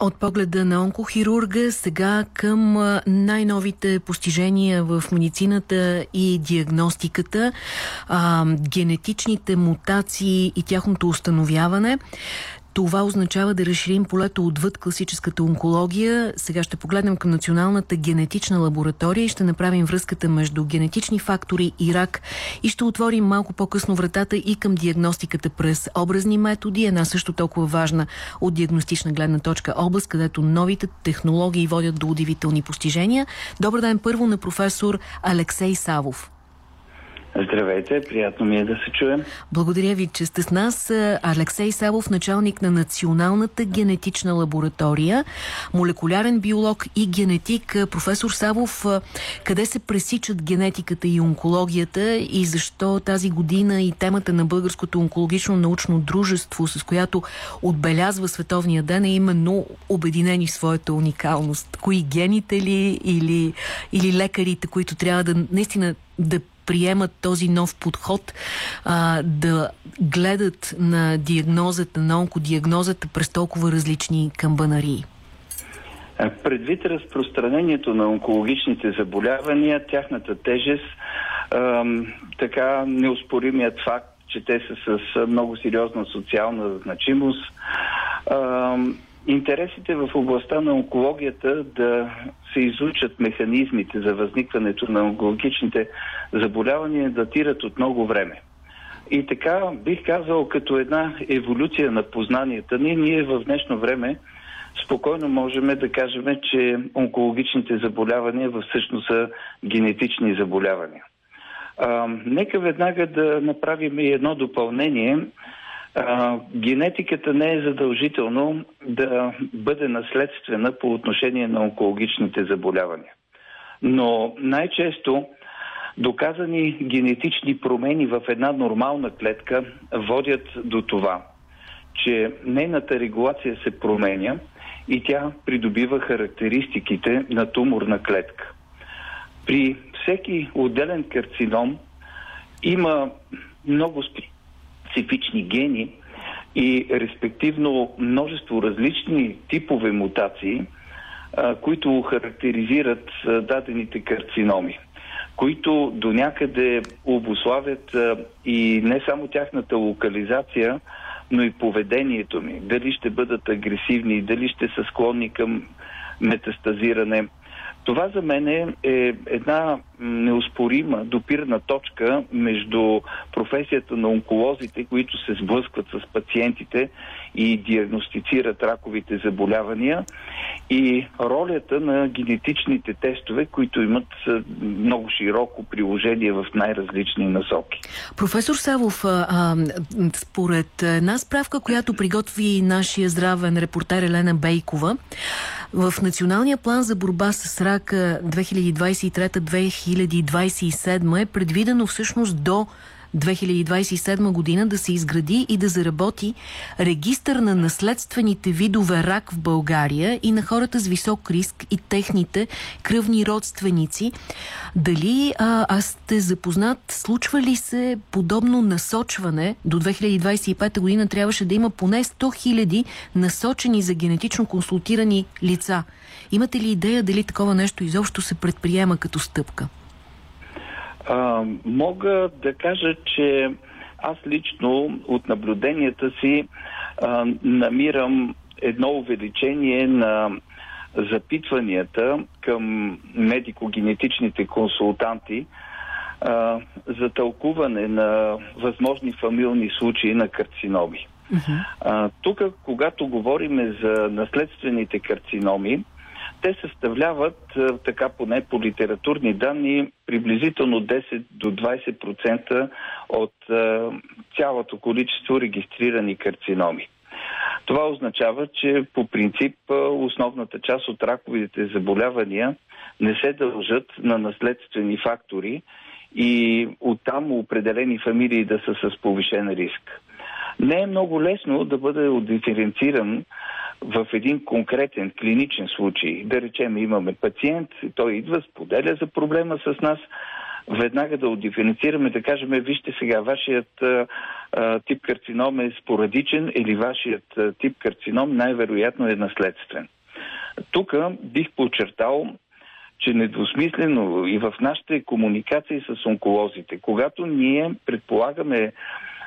От погледа на онкохирурга сега към най-новите постижения в медицината и диагностиката, генетичните мутации и тяхното установяване. Това означава да разширим полето отвъд класическата онкология. Сега ще погледнем към Националната генетична лаборатория и ще направим връзката между генетични фактори и рак и ще отворим малко по-късно вратата и към диагностиката през образни методи, една също толкова важна от диагностична гледна точка област, където новите технологии водят до удивителни постижения. Добър ден първо на професор Алексей Савов. Здравейте, приятно ми е да се чуем. Благодаря ви, че сте с нас. Алексей Савов, началник на Националната генетична лаборатория, молекулярен биолог и генетик. Професор Савов, къде се пресичат генетиката и онкологията и защо тази година и темата на Българското онкологично научно дружество, с която отбелязва Световния ден, е именно обединени в своята уникалност? Кои гените ли или, или лекарите, които трябва да наистина да приемат този нов подход, а, да гледат на диагнозата, на онкодиагнозата през толкова различни камбанарии? Предвид разпространението на онкологичните заболявания, тяхната тежест, а, така неоспоримият факт, че те са с много сериозна социална значимост, а, интересите в областта на онкологията да се изучат механизмите за възникването на онкологичните заболявания датират от много време. И така бих казал, като една еволюция на познанията ни, ние в днешно време спокойно можем да кажем, че онкологичните заболявания всъщност са генетични заболявания. А, нека веднага да направим и едно допълнение – а, генетиката не е задължително да бъде наследствена по отношение на онкологичните заболявания. Но най-често доказани генетични промени в една нормална клетка водят до това, че нейната регулация се променя и тя придобива характеристиките на туморна клетка. При всеки отделен карцином има много специфични гени и респективно множество различни типове мутации, които характеризират дадените карциноми които до някъде обославят и не само тяхната локализация, но и поведението ми. Дали ще бъдат агресивни, дали ще са склонни към метастазиране. Това за мен е една неоспорима допирна точка между професията на онколозите, които се сблъскват с пациентите и диагностицират раковите заболявания и ролята на генетичните тестове, които имат много широко приложение в най-различни насоки. Професор Савов, а, според една справка, която приготви нашия здравен репортер Елена Бейкова, в Националния план за борба с рака 2023-2027 е предвидено всъщност до 2027 година да се изгради и да заработи регистър на наследствените видове рак в България и на хората с висок риск и техните кръвни родственици. Дали а, аз сте запознат, случва ли се подобно насочване? До 2025 година трябваше да има поне 100 000 насочени за генетично консултирани лица. Имате ли идея дали такова нещо изобщо се предприема като стъпка? А, мога да кажа, че аз лично от наблюденията си а, намирам едно увеличение на запитванията към медико-генетичните консултанти а, за тълкуване на възможни фамилни случаи на карциноми. Uh-huh. тук, когато говорим за наследствените карциноми, те съставляват, така поне по литературни данни, приблизително 10 до 20% от цялото количество регистрирани карциноми. Това означава, че по принцип основната част от раковите заболявания не се дължат на наследствени фактори и оттам определени фамилии да са с повишен риск. Не е много лесно да бъде диференциран в един конкретен клиничен случай, да речем имаме пациент, той идва, споделя за проблема с нас, веднага да отдиференцираме, да кажем, вижте сега, вашият а, тип карцином е спорадичен или вашият тип карцином най-вероятно е наследствен. Тук бих подчертал, че недвусмислено и в нашите комуникации с онколозите, когато ние предполагаме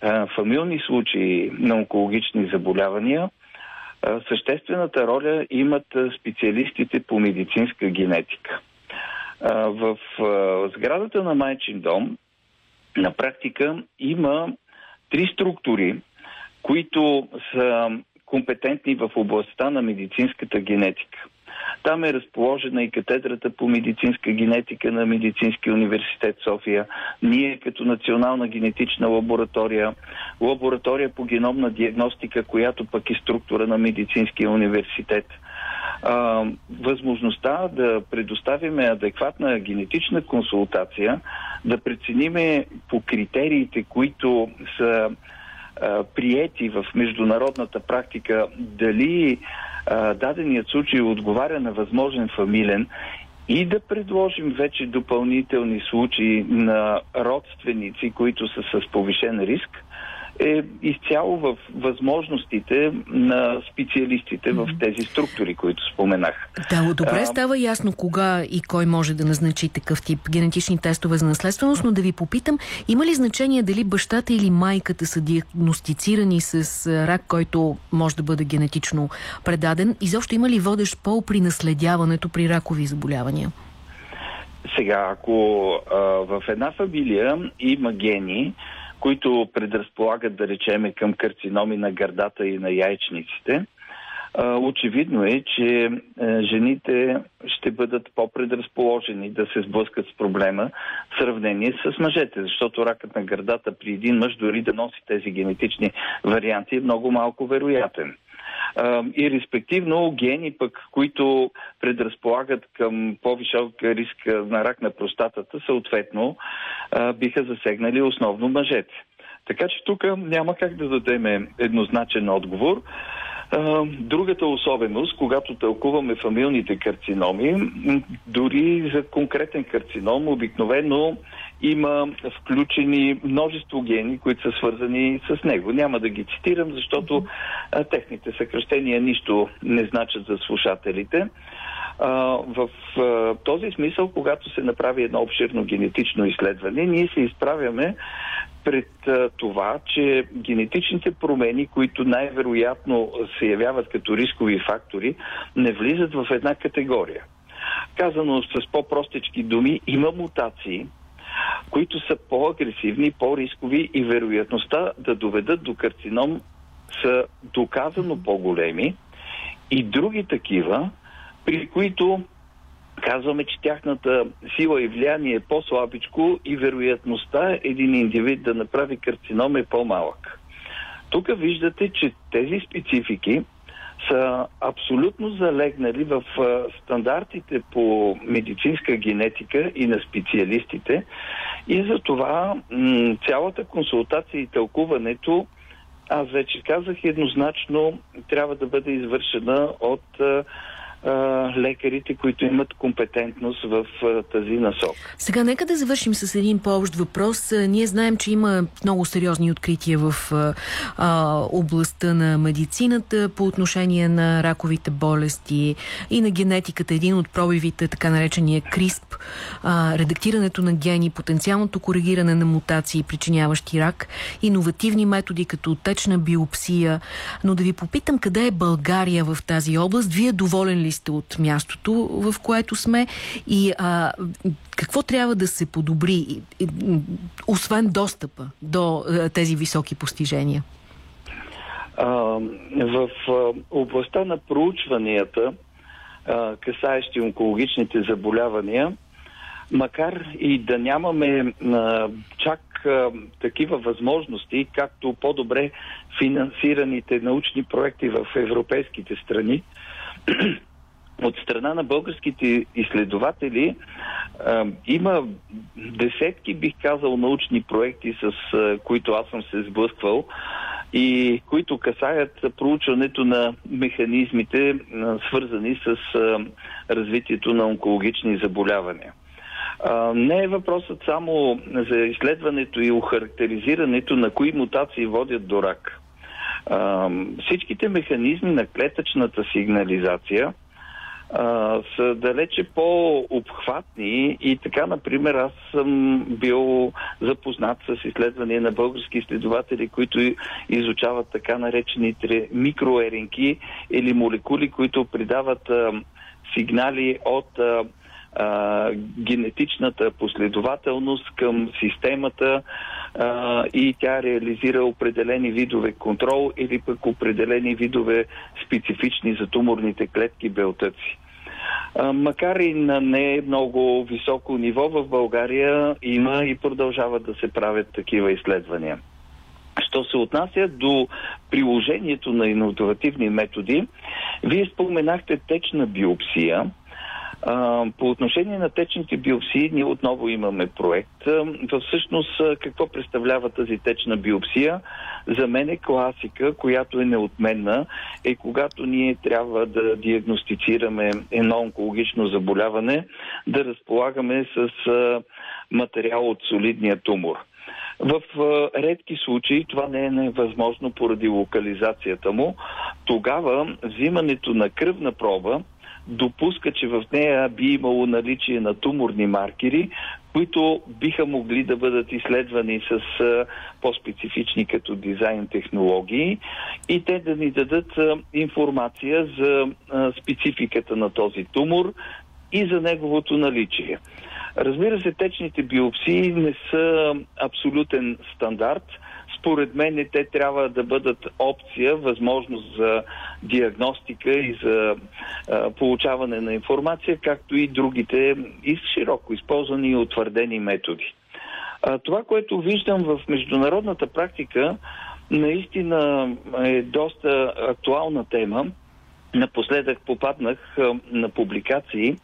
а, фамилни случаи на онкологични заболявания, а, съществената роля имат специалистите по медицинска генетика. А, в сградата на Майчин дом на практика има три структури, които са компетентни в областта на медицинската генетика. Там е разположена и катедрата по медицинска генетика на Медицинския университет София. Ние като национална генетична лаборатория, лаборатория по геномна диагностика, която пък е структура на Медицинския университет. А, възможността да предоставиме адекватна генетична консултация, да прецениме по критериите, които са приети в международната практика, дали а, даденият случай отговаря на възможен фамилен и да предложим вече допълнителни случаи на родственици, които са с повишен риск, е изцяло в възможностите на специалистите в тези структури, които споменах. Да, добре а... става ясно кога и кой може да назначи такъв тип генетични тестове за наследственост, но да ви попитам, има ли значение дали бащата или майката са диагностицирани с рак, който може да бъде генетично предаден? Изобщо има ли водещ пол при наследяването при ракови заболявания? Сега, ако а, в една фамилия има гени, които предразполагат, да речеме, към карциноми на гърдата и на яйчниците, очевидно е, че жените ще бъдат по-предразположени да се сблъскат с проблема в сравнение с мъжете, защото ракът на гърдата при един мъж дори да носи тези генетични варианти е много малко вероятен и респективно гени пък, които предразполагат към по-висок риск на рак на простатата, съответно биха засегнали основно мъжете. Така че тук няма как да дадем еднозначен отговор. Другата особеност, когато тълкуваме фамилните карциноми, дори за конкретен карцином, обикновено има включени множество гени, които са свързани с него. Няма да ги цитирам, защото техните съкръщения нищо не значат за слушателите. В този смисъл, когато се направи едно обширно генетично изследване, ние се изправяме пред това, че генетичните промени, които най-вероятно се явяват като рискови фактори, не влизат в една категория. Казано с по-простички думи, има мутации, които са по-агресивни, по-рискови и вероятността да доведат до карцином са доказано по-големи и други такива, при които казваме, че тяхната сила и влияние е по-слабичко и вероятността един индивид да направи карцином е по-малък. Тук виждате, че тези специфики са абсолютно залегнали в стандартите по медицинска генетика и на специалистите и за това цялата консултация и тълкуването аз вече казах еднозначно трябва да бъде извършена от лекарите, които имат компетентност в тази насок. Сега нека да завършим с един по-общ въпрос. Ние знаем, че има много сериозни открития в а, областта на медицината по отношение на раковите болести и на генетиката. Един от пробивите, така наречения КРИСП, а, редактирането на гени, потенциалното коригиране на мутации, причиняващи рак, иновативни методи като течна биопсия. Но да ви попитам, къде е България в тази област? Вие доволен ли сте от мястото, в което сме и а, какво трябва да се подобри, освен достъпа до а, тези високи постижения? А, в областта на проучванията, а, касаещи онкологичните заболявания, макар и да нямаме а, чак а, такива възможности, както по-добре финансираните научни проекти в европейските страни, от страна на българските изследователи а, има десетки, бих казал, научни проекти, с а, които аз съм се сблъсквал и които касаят проучването на механизмите, а, свързани с а, развитието на онкологични заболявания. А, не е въпросът само за изследването и охарактеризирането на кои мутации водят до рак. А, всичките механизми на клетъчната сигнализация а, са далече по-обхватни и така, например, аз съм бил запознат с изследвания на български изследователи, които изучават така наречените микроеринки или молекули, които придават а, сигнали от а, а, генетичната последователност към системата а, и тя реализира определени видове контрол или пък определени видове специфични за туморните клетки белтъци. Макар и на не много високо ниво в България има и продължават да се правят такива изследвания. Що се отнася до приложението на иновативни методи, вие споменахте течна биопсия. По отношение на течните биопсии, ние отново имаме проект. Всъщност, какво представлява тази течна биопсия? За мен е класика, която е неотменна, е когато ние трябва да диагностицираме едно онкологично заболяване, да разполагаме с материал от солидния тумор. В редки случаи това не е невъзможно поради локализацията му. Тогава взимането на кръвна проба допуска, че в нея би имало наличие на туморни маркери, които биха могли да бъдат изследвани с по-специфични като дизайн технологии и те да ни дадат информация за спецификата на този тумор и за неговото наличие. Разбира се, течните биопсии не са абсолютен стандарт. Според мен те трябва да бъдат опция, възможност за диагностика и за а, получаване на информация, както и другите и широко използвани и утвърдени методи. А, това, което виждам в международната практика, наистина е доста актуална тема. Напоследък попаднах на публикации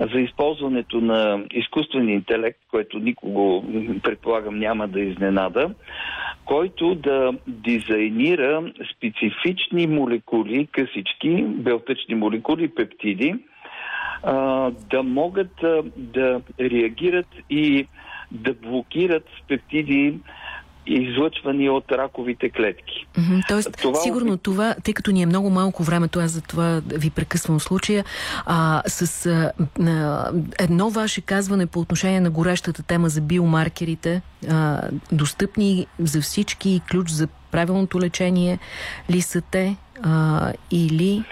за използването на изкуствен интелект, което никого, предполагам, няма да изненада, който да дизайнира специфични молекули, късички, белтъчни молекули, пептиди, да могат да реагират и да блокират с пептиди излъчвани от раковите клетки. Mm-hmm. Тоест, това... сигурно това, тъй като ни е много малко времето, аз за това ви прекъсвам случая, а, с а, а, едно ваше казване по отношение на горещата тема за биомаркерите, а, достъпни за всички, ключ за правилното лечение ли са те а, или...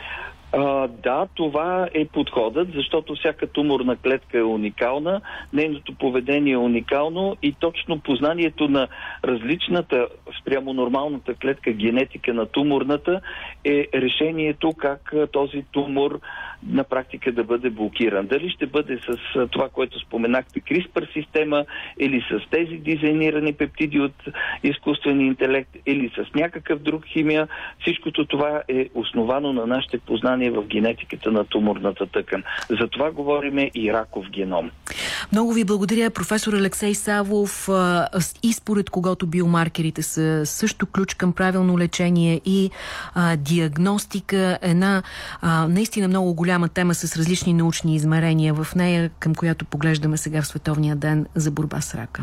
А, да, това е подходът, защото всяка туморна клетка е уникална, нейното поведение е уникално и точно познанието на различната спрямо нормалната клетка генетика на туморната е решението как този тумор на практика да бъде блокиран. Дали ще бъде с това, което споменахте, CRISPR система или с тези дизайнирани пептиди от изкуствен интелект или с някакъв друг химия, всичкото това е основано на нашите познания в генетиката на туморната тъкан. За това говориме и раков геном. Много ви благодаря, професор Алексей Савов. И според когото биомаркерите са също ключ към правилно лечение и а, диагностика. Една а, наистина много голяма тема с различни научни измерения в нея, към която поглеждаме сега в Световния ден за борба с рака.